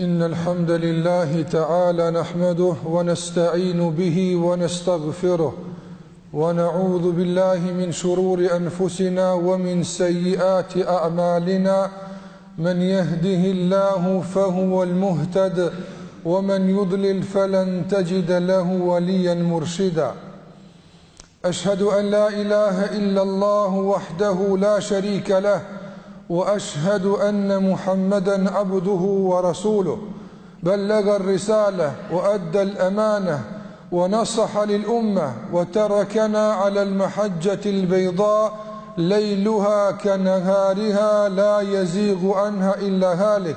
إن الحمد لله تعالى نحمده ونستعين به ونستغفره ونعوذ بالله من شرور أنفسنا ومن سيئات أعمالنا من يهده الله فهو المهتد ومن يضلل فلن تجد له وليا مرشدا أشهد أن لا إله إلا الله وحده لا شريك له واشهد ان محمدا عبده ورسوله بلغ الرساله وادى الامانه ونصح للامه وتركنا على المحجه البيضاء ليلها كنهارها لا يزيغ عنها الا هالك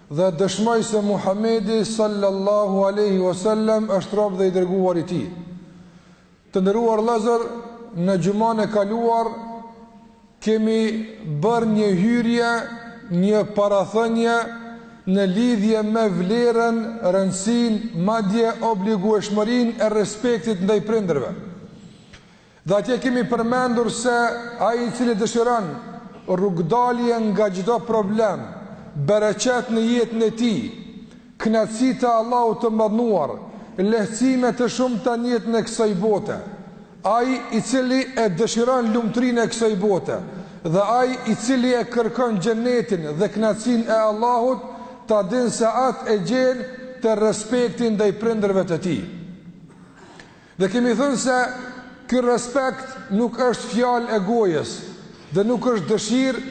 Dhe dëshmoj se Muhamedi sallallahu alejhi wa sallam është rob dhe i dërguar i Tij. Të nderuar vëllezër, në xhuman e kaluar kemi bërë një hyrje, një parathënie në lidhje me vlerën, rëndësinë, madje obligueshmërinë e respektit ndaj prindërve. Dhe atje kemi përmendur se ai i cili dëshiron rrugëdalje nga çdo problem, bereqet në jetën e tij, kënaqësi të Allahut të Madhëruar, lehtësime të shumta në jetën e kësaj bote, ai i cili e dëshiron lumturinë e kësaj bote dhe ai i cili e kërkon xhenetin dhe kënaqësinë e Allahut, ta dijë se atë e gjen te respekti ndaj prindërve të tij. Dhe kemi thënë se ky respekt nuk është fjalë e gojës dhe nuk është dëshirë,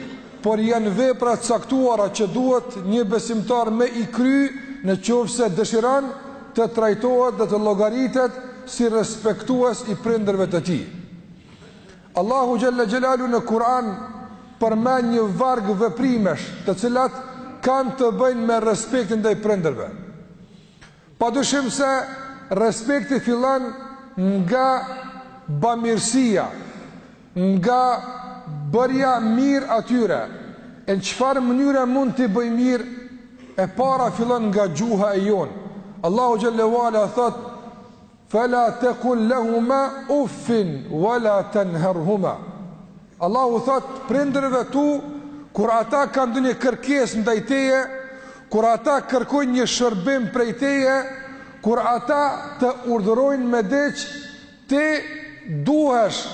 por janë vepra të caktuara që duhet një besimtar me i kry në qoftë se dëshiron të trajtohet dhe të llogaritet si respektues i prindërve të tij. Allahu xhel-le xhelaluhu në Kur'an përmend një varg veprimesh, të cilat kanë të bëjnë me respektin ndaj prindërve. Padyshim se respekti fillon nga bamirësia, nga bërja mirë atyre, e në çfarë mënyre mund t'i bëjë mirë, e para fillon nga gjuha e jonë. Allahu xhel-le ue ala thot, Fela tekul lehuma uffin wala tenherhuma. Allahu thot prindërve tu kur ata kanë ndonjë kërkesë ndaj teje, kur ata kërkojnë një shërbim prej teje, kur ata të urdhërojnë me diç, ti duhesh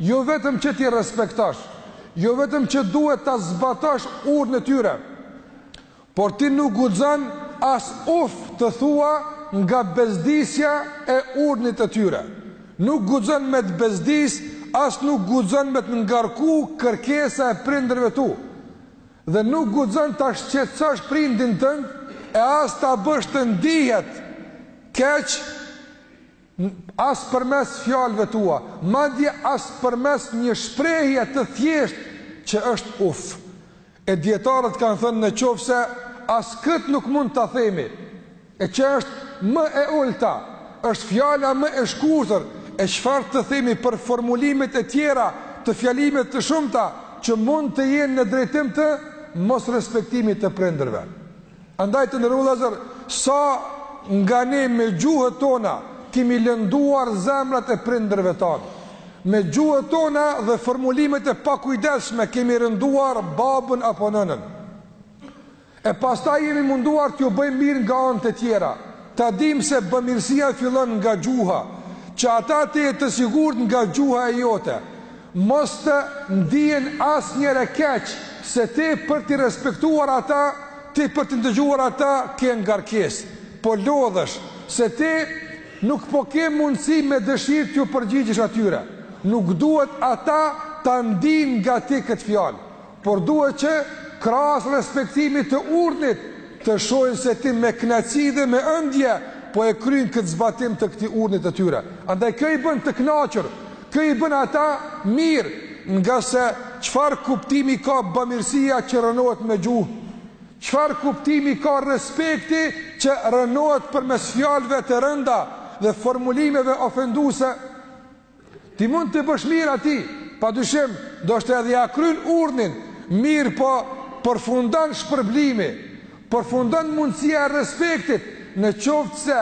jo vetëm që t'i respektosh, jo vetëm që duhet ta zbatosh urdhrin e tyre, Por ti nuk guxon as uf të thua nga bezdisja e urdhrit të tyre. Nuk guxon me të bezdis as nuk guxon me të ngarku kërkesa e prindërve tu. Dhe nuk guxon ta shqetësosh prindin tënd e as ta bësh të ndihet keq As përmes fjalëve tua, madje as përmes një shprehje të thjeshtë që është uff. E dijetarët kanë thënë në qoftë se as këtë nuk mund ta themi, e që është më e ulëta, është fjala më e shkurtër, e çfarë të themi për formulimet e tjera të fjalimeve të shumta që mund të jenë në drejtim të mosrespektimit të prindërve. Andaj të nderuar vëllezër, sa nga ne me gjuhët tona kemi lënduar zemrat e prindërve tanë, me gjuhët tona dhe formulimet e pakujdesshme kemi rënduar babën apo nënën, e pastaj jemi munduar t'u bëjmë mirë nga anë të tjera, ta dimë se bamirësia fillon nga gjuha, që ata të jetë të sigurt nga gjuha e jote, Mos të ndihen asnjëherë keq se ti për t'i respektuar ata, ti për t'i ndëgjuar ata ke ngarkesë, po lodhesh, se ti nuk po ke mundësi me dëshirë t'iu përgjigjesh atyre, nuk duhet ata ta ndiejnë nga ti këtë fjalë. Por duhet që krahas respektimit të urdhnit të shohin se ti me kënaqësi dhe me ëndje po e kryen këtë zbatim të këtij urdhni të tyre. Andaj kjo i bën të kënaqur, kjo i bën ata mirë, ngase çfarë kuptimi ka bamirësia që rrënohet me gjuhë? Çfarë kuptimi ka respekti që rrënohet përmes fjalëve të rënda dhe formulimeve ofenduese? Ti mund t'i bësh mirë atij, pa dyshim, ndoshta edhe ia kryen urdhnin, mirëpo përfundon shpërblimi, përfundon mundësia e respektit, në qoftë se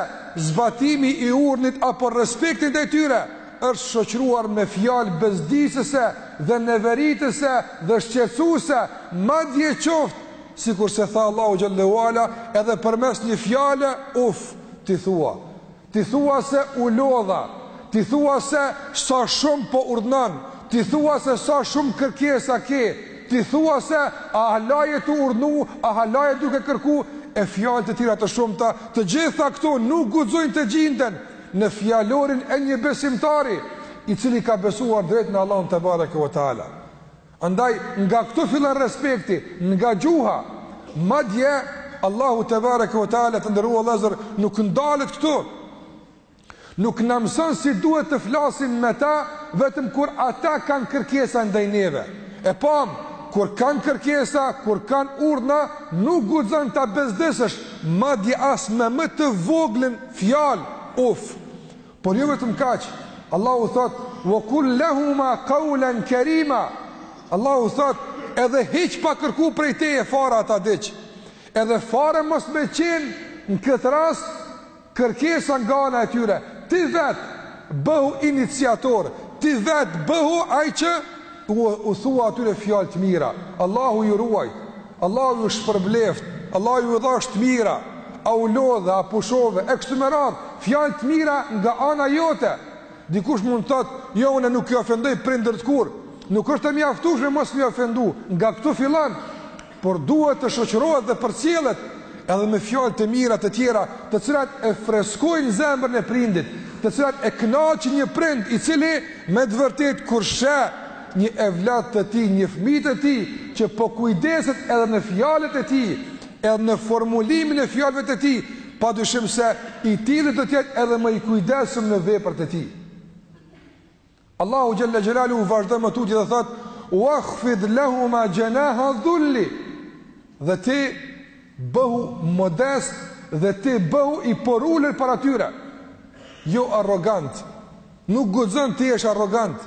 zbatimi i urdhnit apo respekti ndaj tyre, është shoqëruar me fjalë bezdisëse dhe neveritëse dhe shqetësuese, madje qoftë, sikurse tha Allahu xhel-le ue ala, edhe përmes një fjale, uf, t'i thuash, T'i thuash se u lodha, t'i thuash se sa shumë po urdhnon, t'i thuash se sa shumë kërkesa ke, t'i thuash se a hala je tu urdhnu, a hala je duke kërku, e fjalë të tjera të shumta, të gjitha këto nuk guxojnë të gjenden në fjalorin e një besimtari, i cili ka besuar drejtë në Allahun tebareke ve teala. Andaj nga këtu fillon respekti, nga gjuha, madje Allahu tebareke ve teala të nderuar vëllezër nuk ndalet këtu. Nuk na mëson si duhet të flasim me ta vetëm kur ata kanë kërkesa ndaj neve. E pamë, kur kanë kërkesa, kur kanë urdhna, nuk guxon ta bezdisësh, madje as me më të voglën fjalë, uf. Por jo vetëm kaq, Allahu thotë: "Wa kul lahuma qawlan karima." Allahu thotë: "Edhe hiç pa kërku prej teje fare ata diç." Edhe fare mos me qenë në këtë rast kërkesa nga ana e tyre. Ti vetë bëhu iniciator, ti vetë bëhu ai që u thua atyre fjalë të mira. Allahu ju ruajtë. Allahu ju shpërbleftë, Allahu ju dhashtë të mira, a u lodhe, a pushove, e kështu me radhë, fjalë të mira nga ana jote. Dikush mund të thotë, jo unë nuk i ofendoj prindërit kurrë. Nuk është e mjaftueshme mos me i ofendu, nga këtu fillon. Por duhet të shoqërohet dhe përcjellet edhe me fjalë të mira të tjera, të cilat e freskojnë zemrën e prindit, të cilat e kënaqin një prind i cili me të vërtetë kur sheh një evlad të tij, një fëmijë të tij që po kujdeset edhe në fjalët e tij, edhe në formulimin e fjalëve të tij, padyshim se i tillë do të jetë edhe më i kujdesshëm në veprat e tij. Allahu xhel-le xhelaluhu vazhdon më tutje dhe thotë: "Wakhfid lahumā janāha dhulli" dhe ti bëhu modest dhe ti bëhu i përulur para tyre, jo arrogant. Nuk guxon të jesh arrogant.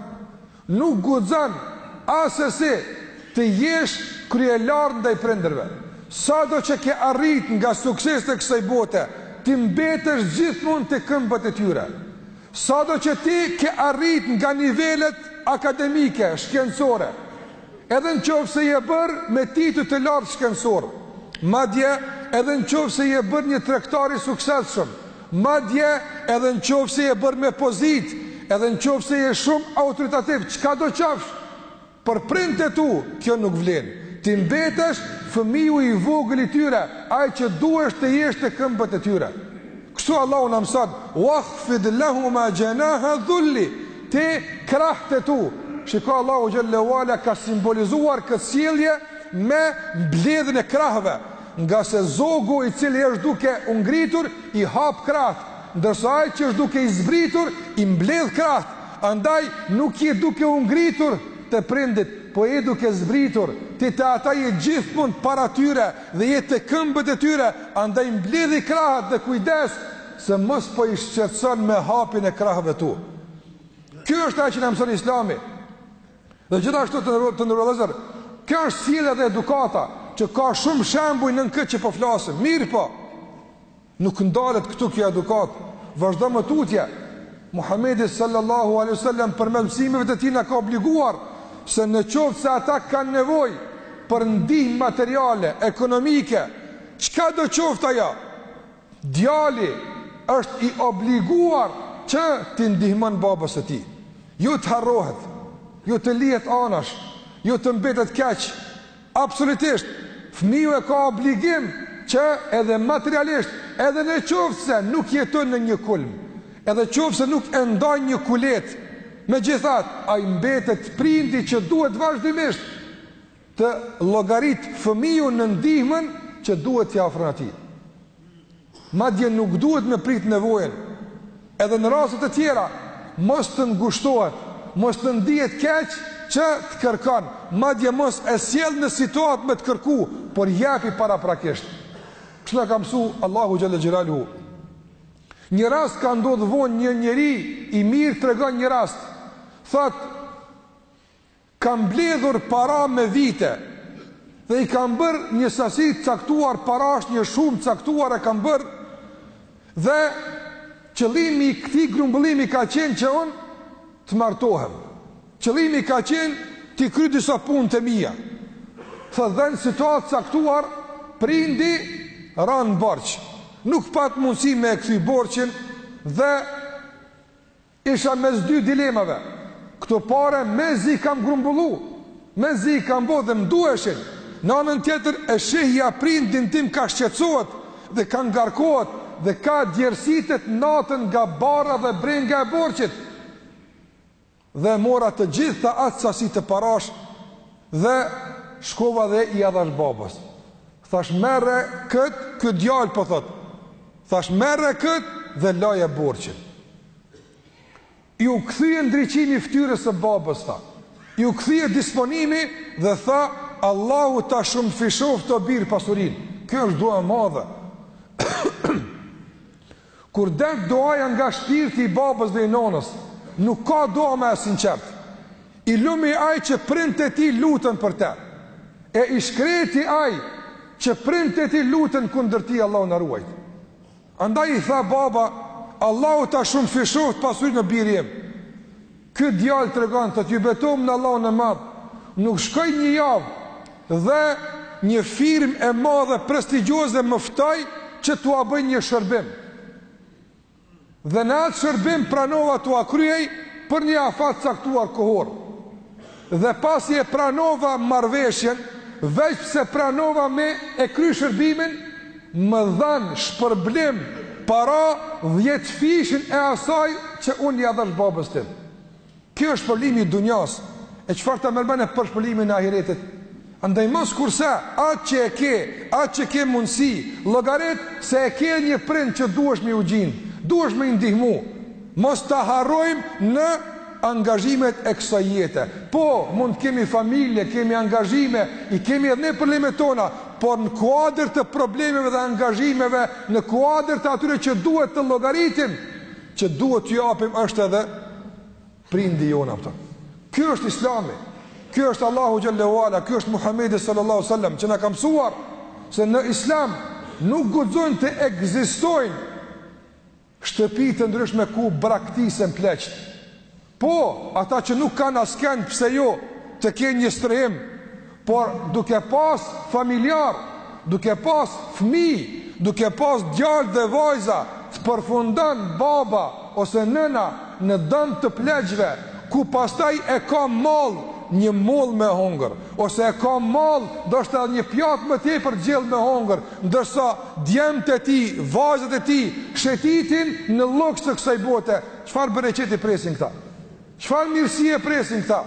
Nuk guxon asesi të jesh kryelartë ndaj prindërve. Sado që ke arritë nga sukseset e kësaj bote, ti mbetesh gjithmonë te këmbët e tyre. Sado që ti ke arritë nga nivelet akademike, shkencore, edhe në qoftë se je bërë me tituj të lartë shkencorë, madje edhe në qoftë se je bërë një tregtar i suksesshëm, Madje edhe në qoftë se je bërë me pozitë, edhe në qoftë se je shumë autoritativ, çkado qofsh, për prindët e tu, kjo nuk vlen. Ti mbetesh fëmiju i vogël i tyre, ai që duhesh të jesh te këmbët e tyre. Kështu Allahu na mëson, "Wakhfid lahuma janaha dhulli", Ti krahët e tu. Shiko Allahu xhel-le xhelaluhu e ka simbolizuar këtë sjellje me mbledhjen e krahëve. Ngase zogu i cili është duke u ngritur i hap krahët, ndërsa ai që është duke zbritur i mbledh krahët. Andaj nuk je duke u ngritur te prindit, po je duke zbritur, ti te ata je gjithmonë para tyre dhe je te këmbët e tyre, andaj mbledhi krahët dhe kujdes se mos po i shqetëson me hapjen e krahëve të tu. Kjo është ajo që na mëson Islami. Dhe gjithashtu të nderuar vëllezër, kjo është sjellja dhe edukata, që ka shumë shembuj në këtë që po flasim, mirëpo, nuk ndalet këtu kjo edukatë, vazhdon më tutje, Muhammedi sallallahu aleyhi sallam përmes mësimeve të tij na ka obliguar, se në qoftë se ata kanë nevojë për ndihmë materiale, ekonomike, çkado qoftë ajo, Djali është i obliguar që t'i ndihmon babës së tij. Jo të harrohet, jo të lihet anash, jo të mbetet keq. Absolutisht, fëmiu e ka obligim që edhe materialisht, edhe në qoftë se nuk jeton në një kulm, edhe qoftë se nuk e ndajnë një kuletë, megjithatë, ai mbetet prindi që duhet vazhdimisht, të llogarit fëmiju në ndihmën që duhet t'ia ofron atij. Madje nuk duhet me prit nevojën edhe në raste të tjera, mos të ngushtohet, mos të ndihet keq që të kërkon,, madje mos e sjell në situatë me të kërku, por japi paraprakisht. Kështu na ka msu Allahu xhalla xhelalu. Një rast ka ndodh vonë një njeri i mirë tregon një rast. Thotë Kam mbledhur para me vite dhe i kam bërë një sasi të caktuar parash, një shumë të caktuar e kam bërë dhe qëllimi i këtij grumbullimi ka qenë që unë të martohem. Qëllimi ka qenë t'i kry disa punë të mia. Thotë dhe në situatë të caktuar prindi ra në borxh. Nuk pat mundësi me e kthy borxhin dhe Isha mes dy dilemave, këto pare mezi i kam grumbullu, mezi i kam bo dhe m'duheshin, në anën tjetër e shihja prindin tim ka shqetësohet dhe ka ngarkohet dhe ka djersitet natën nga barra dhe brenga e borxhit, dhe e mora të gjithë atë sasi parash dhe shkova dhe ia dhash babës. Thash merre këtë, ky djalë po thotë, Thash merre këtë dhe laje borxhin. Iu kthye ndriçimi i ftyrës së babës, tha. Iu kthye disponimi dhe tha, Allahu ta shumëfishoftë o bir pasurinë. Kjo është dua e madhe. Kur del duaja nga shpirti i babës dhe i nonës, nuk ka dua ma e sinqertë. I lumi ai që prindtë e tij luten për të, e i shkreti ai që prindtë e tij luten kundër tij, Allahu na ruajt. Andaj i tha baba, Allahu ta shumëfishoftë pasurinë o biri im. Ky djalë tregon, thotë, ju betohem në Allahun e Madh, nuk shkoi një javë dhe një firmë e madhe prestigjioze më ftoi që t'ua bëj një shërbim. Dhe në atë shërbim pranova t'ua kryej për një afat të caktuar kohor. Dhe pasi e pranova marrëveshjen, veç pse pranova me e kry shërbimin, më dhanë shpërblim para dhjetëfishin e asaj që unë ia dhash babës tim. Kjo është shpërblimi i dunjas, e çfarë ta merr menja për shpërblimin e ahiretit? Andaj mos kurse atë që e ke, atë që ke mundësi, llogarit se e ke një prind që duhesh me iu gjind, duhesh me i ndihmu. Mos ta harrojmë në angazhimet e kësaj jete. Po, mund të kemi familje, kemi angazhime, i kemi edhe ne problemet tona, por në kuadër të problemeve dhe angazhimeve, në kuadër të atyre që duhet të llogaritim, që duhet t'ju japim është edhe prindi jonë apo. Ky është Islami. Ky është Allahu xhallahu ala, ky është Muhamedi sallallahu alaihi wasallam që na ka mësuar se në Islam nuk guxojnë të ekzistojnë shtëpi të ndryshme ku braktisen pleqt. Po, ata që nuk kanë askend pse jo të kenë një strehim, por duke pas familjar, duke pas fëmijë, duke pas djalë dhe vajza, të përfundojë baba ose nëna në dom të pleqve, ku pastaj e ka mall një mollë me hongër, ose e ka mall ndoshta edhe një pjatë më tepër gjellë me hongër, ndërsa djemtë e tij, vajzat e tij shetitin në luks të kësaj bote, Çfarë bereqeti presin këta? Çfarë mirësie presin këta?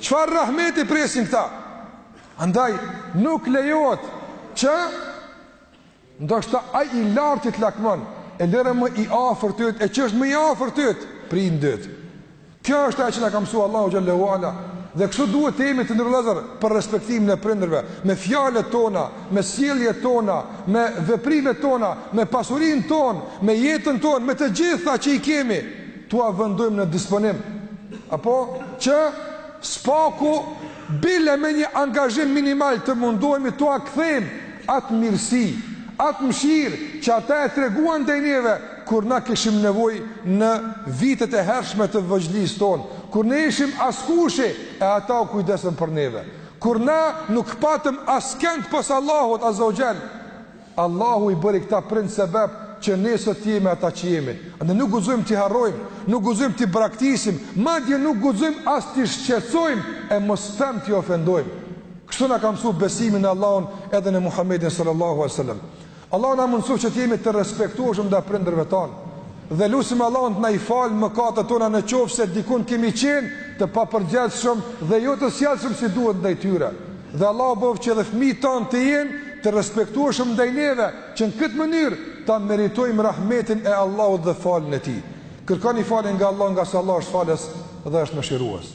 Çfarë rahmeti presin këta? Andaj nuk lejohet që ndoshta ai i largti t'lakmon, e lëre më i afërt yt, e që është më i afërt yt, prindi yt. Kjo është ajo që na ka mësuar Allahu xhallahu ala. Dhe kështu duhet të jemi të ndërlidhur për respektimin e prindërve, me fjalët tona, me sjelljet tona, me veprimet tona, me pasurinë tonë, me jetën tonë, me të gjitha që i kemi, t'ua vendojmë në disponim. Apo që së paku bile me një angazhim minimal të mundohemi t'ua kthejmë atë mirësi, atë mshirë që ata e treguan ndaj neve kur na kishim nevojë në vitet e hershme të vogjlisë tonë, kur ne ishim askushi e ata u kujdesën për neve. Kur na nuk patëm askend pos Allahut azza o xhel, Allahu i bëri këta prind sebep që ne sot të jemi ata që jemi. Andaj nuk guxojmë t'i harrojmë, nuk guxojmë t'i braktisim, madje nuk guxojmë as t'i shqetësojmë e mos them t'i ofendojmë. Kështu na ka mësuar besimi në Allahun edhe në Muhamedin sallallahu alaihi wasallam. Allahu na mundësof që të jemi të respektueshëm ndaj prindërve tanë dhe lusim Allahun të na i falë mëkatet tona në qoftë se dikund kemi qenë të papërgjegjshëm dhe jo të sjellshëm si duhet ndaj tyre. Dhe Allahu bëftë që edhe fëmijët tanë të jenë të respektueshëm ndaj neve, që në këtë mënyrë ta meritojmë rahmetin e Allahut dhe faljen e Tij. Kërkoni falje nga Allahu, ngase Allahu është Falës dhe është Mëshirues.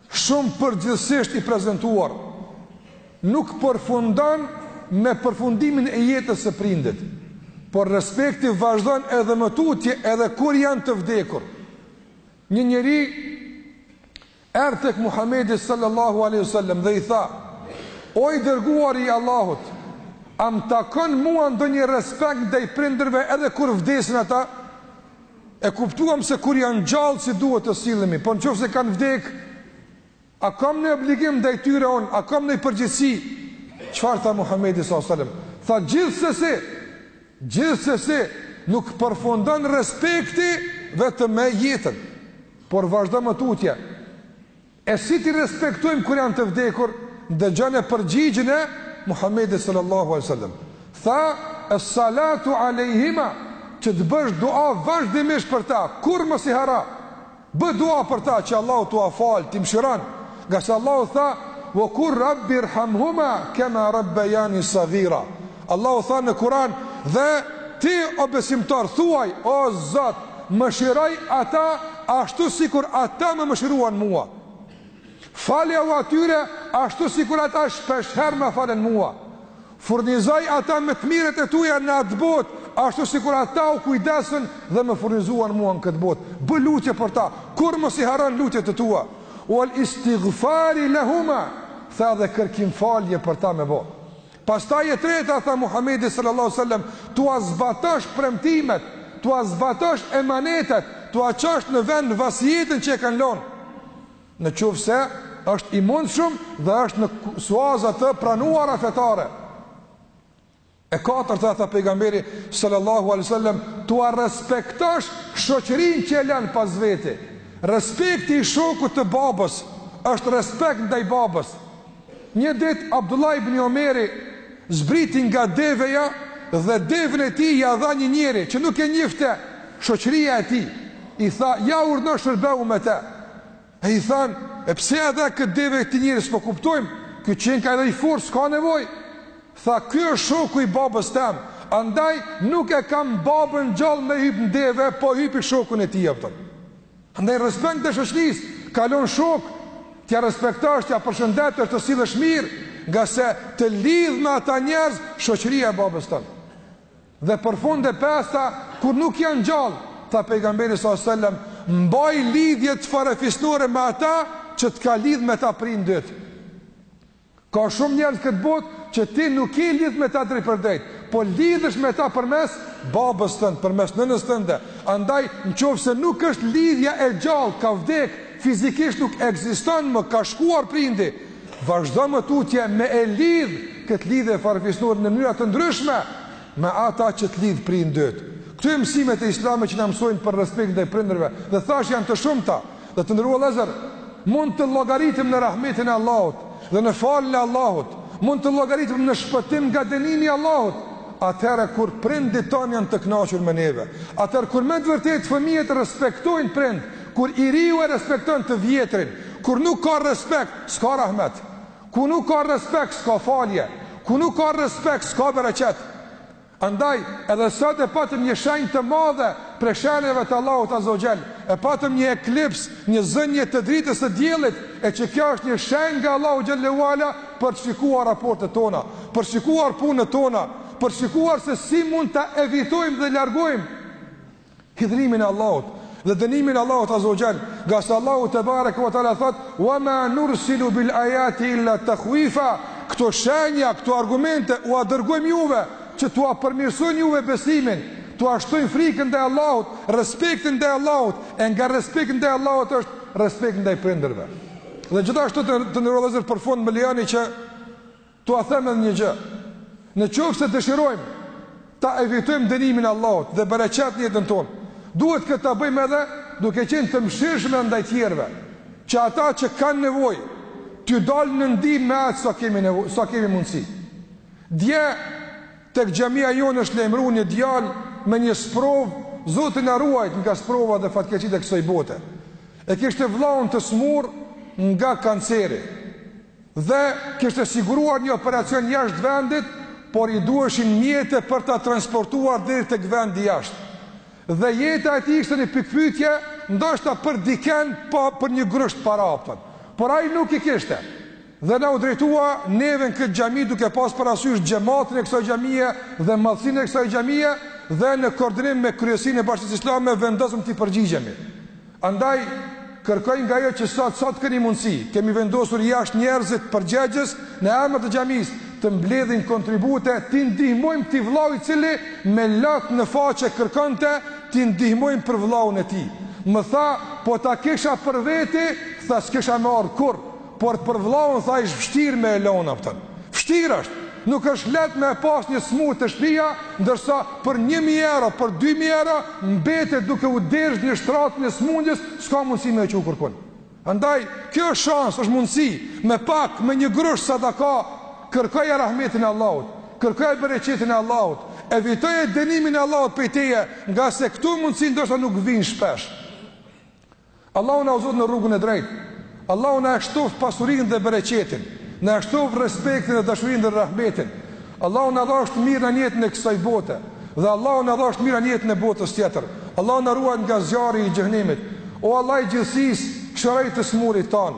Shumë përgjithësisht i prezantuar, nuk përfundon me përfundimin e jetës së prindit, por respekti vazhdon edhe më tutje edhe kur janë të vdekur. Një njeri erdh tek Muhamedi sallallahu aleyhu sallem dhe i tha, o i dërguari i Allahut, a m'takon mua ndonjë respekt ndaj prindërve edhe kur vdesin ata? E kuptuam se kur janë gjallë si duhet të sillemi, po në qoftë se kanë vdekë, a kam ndonj obligim ndaj tyre on, a kam ndonj përgjegjësi? Çfarë tha Muhamedi sallallahu alaihi wasallam? Tha gjithsesi, gjithsesi nuk përfundon respekti vetëm me jetën, por vazhdon më tutje. E si t'i respektojmë kur janë të vdekur? Ndëgjoje përgjigjen e Muhammedit sallallahu alaihi wasallam. Tha, "Es salatu alejhima", që të bësh dua vazhdimisht për ta, kurrë mos i harro. Bëj dua për ta që Allahu t'ua falë, t'i mëshiron, ngase Allahu tha, "Wa qul rabbirhamhuma kema rabbayani saghira". Allahu tha në Kur'an, Dhe ti, o besimtar, thuaj, O Zot, mëshiroj ata ashtu sikur ata më mëshiruan mua. Faljau atyre ashtu sikur ata shpesh herë ma falën mua. Furnizoj ata me të mirat e tuja në atë botë, ashtu sikur ata u kujdesen dhe më furnizuan mua në këtë botë. Bë lutje për ta, kurrë mos i harro n'lutjet të tua. Wal istighfari lahuma, tha edhe kërkim falje për ta me bo. Pastaj e treta, tha Muhamedi sallallahu alejhi we sellem, t'ua zbatosh premtimet, t'ua zbatosh emanetet, t'ua çosh në vend vasijetën që e kanë lënë. Në qoftë se është i mundshëm dhe është në suaza të pranuara fetare. E katërta tha pejgamberi sallallahu alaihi wasallam, t'ua respektosh shoqërinë që e lanë pas veti. Respekti i shokut të babës është respekt ndaj babës. Një ditë Abdullah ibn Omeri zbriti nga deveja dhe devën e tij ia dha një njeri që nuk e njifte shoqëria e tij. I tha, "Ja urno shërbehu me te." E i thanë, "E pse ia dhe këtë deve këtij njeri, s'po kuptojmë, ky qenka edhe i fortë, s'ka nevojë." Tha, "Ky është shoku i babës tem, andaj nuk e kam babën gjallë me hyp në deve, po hypi shokun e tij." Andaj respekt ndaj shoqërisë, ka lon shokë, t'ia respektosh, t'ia përshëndetësh, të sillesh mirë, ngase të lidh me ata njerëz shoqëria e babës tënd. Dhe për fund e pesta, kur nuk janë gjallë, tha pejgamberi sa selam, mbaj lidhjet farefisnore me ata që të ka lidh me ta prindi yt. Ka shumë njerëz n'këtë botë që ti nuk je lidh me ta drejtpërdrejt, po lidhesh me ta përmes babës tënd, përmes nënës tënde. Andaj, në qoftë se nuk është lidhja e gjallë, ka vdek, fizikisht nuk ekziston më, ka shkuar prindi, vazhdo më tutje me e lidh këtë lidhje farefisnore në mënyra të ndryshme me ata që të lidh prindi yt. Këto janë mësimet e Islamit që na mësojnë për respektin ndaj prindërve dhe thashë janë të shumta. Dhe të nderuar vëllezër, mund të llogaritim në rahmetin e Allahut dhe në faljen e Allahut, mund të llogaritim në shpëtim nga dënimi i Allahut, atëherë kur prindërit tanë janë të kënaqur me neve, atëherë kur me të vërtetë fëmijët respektojnë prind, kur i riu e respekton të vjetrin, kur nuk ka respekt, s'ka rahmet, kur nuk ka respekt, s'ka falje, kur nuk ka respekt, s'ka bereqet. Andaj, edhe sot e patëm një shenjë të madhe prej shenjave të Allahut azze ue xhel, e patëm një eklips, një zënie të dritës së diellit, e që kjo është një shenjë nga Allahu xhelle ua ala për të shikuar raportet tona, për të shikuar punët tona, për të shikuar se si mund ta evitojmë dhe largojmë hidhërimin e Allahut dhe dënimin e Allahut azze ue xhel, ngase Allahu tebareke ve teala thotë: "Wa ma nursilu bil ayati illa takhwifa", këto shenja, këto argumente ua dërgojmë juve që t'ua përmirësojnë juve besimin, t'ua shtojnë frikën ndaj Allahut, respektin ndaj Allahut, e nga respekti ndaj Allahut është respekti ndaj prindërve. Dhe gjithashtu të, të nderuar vëllezër për fund më lejoni që T'ua them edhe një gjë, Në qoftë se dëshirojmë ta evitojmë dënimin e Allahut dhe bereqet në jetën tonë, duhet këtë ta bëjmë edhe duke qenë të mëshirshëm edhe ndaj të tjerëve, që ata që kanë nevojë t'u dalim në ndihmë me aq sa kemi, sa kemi mundësi. Dje tek xhamia jonë është lajmëruar një djalë me një sprovë, Zoti na ruajtë nga sprova dhe fatkeqësitë e kësaj bote. E kishte vëllaun të sëmurë nga kanceri. Dhe kishte siguruar një operacion jashtë vendit, por i duheshin mjete për ta transportuar deri tek vendi jashtë. Dhe jeta e tij ishte në pikëpyetje, ndoshta për dikë, pa për një grusht para, por ai nuk i kishte. Dhe na u drejtua neve në këtë xhami, duke pas parasysh xhematin e kësaj xhamie dhe madhësinë e kësaj xhamie dhe në koordinim me kryesinë e Bashkësisë Islame vendosëm t'i përgjigjemi. Andaj, kërkoj nga ju që sot, sa të keni mundësi, kemi vendosur jashtë njerëzit përgjegjës në emër të xhamisë, të mbledhin kontribute, t'i ndihmojmë këtij vllau i cili me lot në faqe kërkonte t'i ndihmojmë për vllaun e tij. Më tha, po ta kisha për veti, tha s'kisha marrë kurrë. Por për vllaun tha ish vështirë me e lënë ashtu. Vështirë është. Nuk është lehtë me e pas një smutë te shtëpia, ndërsa për një mijë euro, për dy mijë euro mbetet duke u dergj në shtratin e sëmundjes, s'ka mundësi me e çu kërkund. Andaj, kjo është shans, është mundësi, me pak, me një grusht sadaka, kërkoje rahmetin e Allahut, kërkoje bereqetin e Allahut, evitoje dënimin e Allahut prej teje, ngase këto mundësi ndërsa nuk vinë shpesh. Allahu na udhëzoftë në rrugën e drejtë. Allahu na shtoftë pasurinë dhe bereqetin. Na shtoftë respektin dhe dashurinë dhe rahmetin. Allahu na dhashtë mirë në jetën e kësaj bote dhe Allahu na dhashtë mirë në jetën e botës tjetër. Allahu na ruajt nga zjarri i xhehenemit. O Allah i gjithësisë, shëroi të smurit tanë.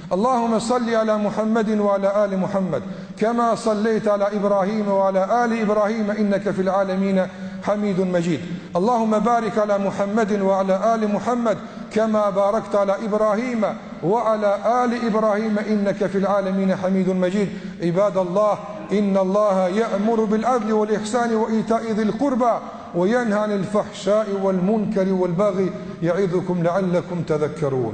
اللهم صل على محمد وعلى آل محمد كما صليت على إبراهيم وعلى آل إبراهيم إنك في العالمين حميد مجيد اللهم بارك على محمد وعلى آل محمد كما باركت على إبراهيم وعلى آل إبراهيم إنك في العالمين حميد مجيد عباد الله إن الله يأمر بالعدل والإحسان وإيتاء ذي القربى وينهى عن الفحشاء والمنكر والبغي يعظكم لعلكم تذكرون